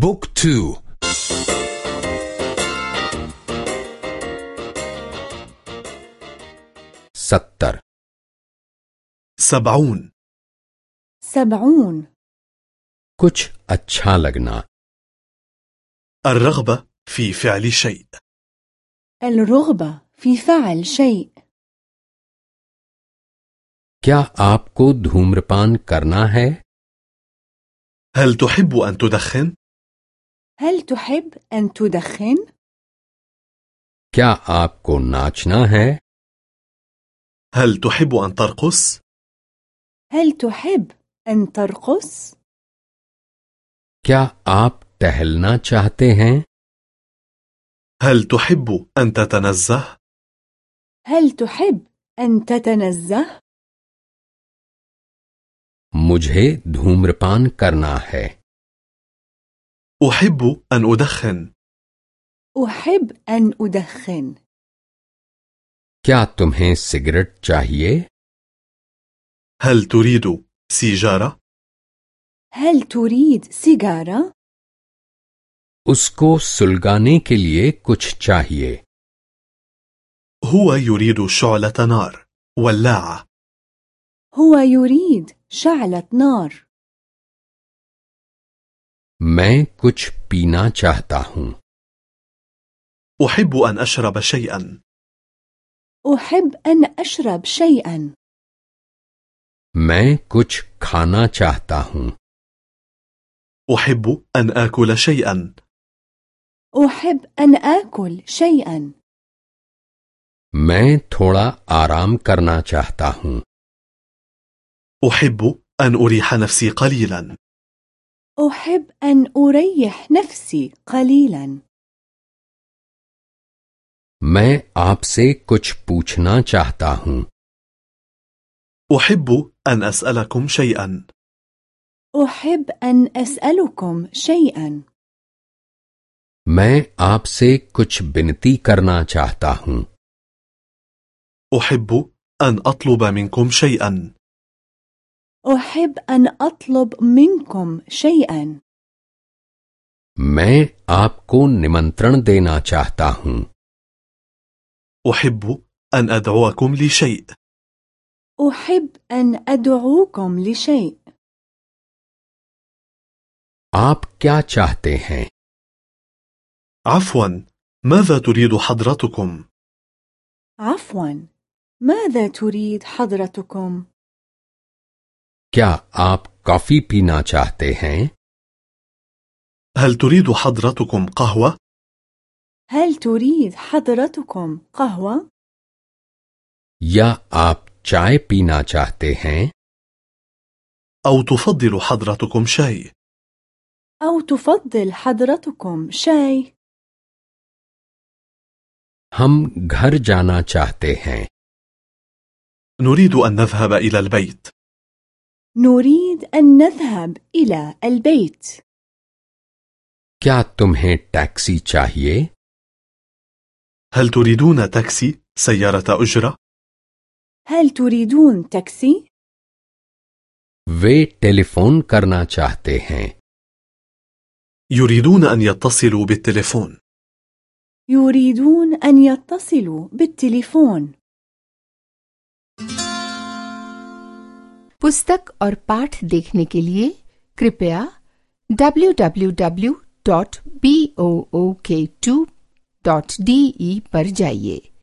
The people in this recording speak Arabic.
بوك تو ستر سبعون سبعون कुछ अच्छा लगना الرغبة في فعل شيء الرغبة في فعل شيء क्या आपको धूम्रपान करना है هل تحب أن تدخن؟ هل تحب أن تدخن؟ क्या आपको नाचना है هل تحب أن ترقص؟ هل تحب أن ترقص؟ क्या आप टहलना चाहते हैं هل تحب أن تتنزه؟ هل تحب أن تتنزه؟ मुझे धूम्रपान करना है أحب أن أدخن أحب أن أدخن क्या तुम्हें सिगरेट चाहिए هل تريد سيجارة؟ هل تريد سيجارة؟ उसको सुलगाने के लिए कुछ चाहिए هو يريد شعلة نار ولاعة هو يريد شعلة نار मैं कुछ पीना चाहता हूँ أحب أن أشرب شيئا أحب أن أشرب شيئا मैं कुछ खाना चाहता हूँ أحب أن آكل شيئا أحب أن آكل شيئا मैं थोड़ा आराम करना चाहता हूँ أحب أن أريح نفسي قليلا أحب أن أريح نفسي قليلا मैं आपसे कुछ पूछना चाहता हूँ أحب أن أسألكم شيئا أحب أن أسألكم شيئا मैं आपसे कुछ विनती करना चाहता हूँ أحب أن أطلب منكم شيئا أحب أن أطلب منكم شيئا मैं आपको निमंत्रण देना चाहता हूँ أحب أن أدعوكم لشيء أحب أن أدعوكم لشيء आप क्या चाहते हैं عفوا ماذا تريد حضرتكم؟ عفوا ماذا تريد حضرتكم؟ क्या आप कॉफी पीना चाहते हैं هل تريد حضرتكم قهوة؟ هل تريد حضرتكم قهوة؟ या आप चाय पीना चाहते हैं أو تفضل حضرتكم شاي؟ أو تفضل حضرتكم شاي؟ हम घर जाना चाहते हैं نريد أن نذهب إلى البيت نريد أن نذهب إلى البيت क्या तुम्हें टैक्सी चाहिए هل تريدون تاكسي؟ سيارة أجرة؟ هل تريدون تاكسي؟ वे टेलीफोन करना चाहते हैं يريدون أن يتصلوا بالتليفون يريدون أن يتصلوا بالتليفون पुस्तक और पाठ देखने के लिए कृपया www.book2.de पर जाइए।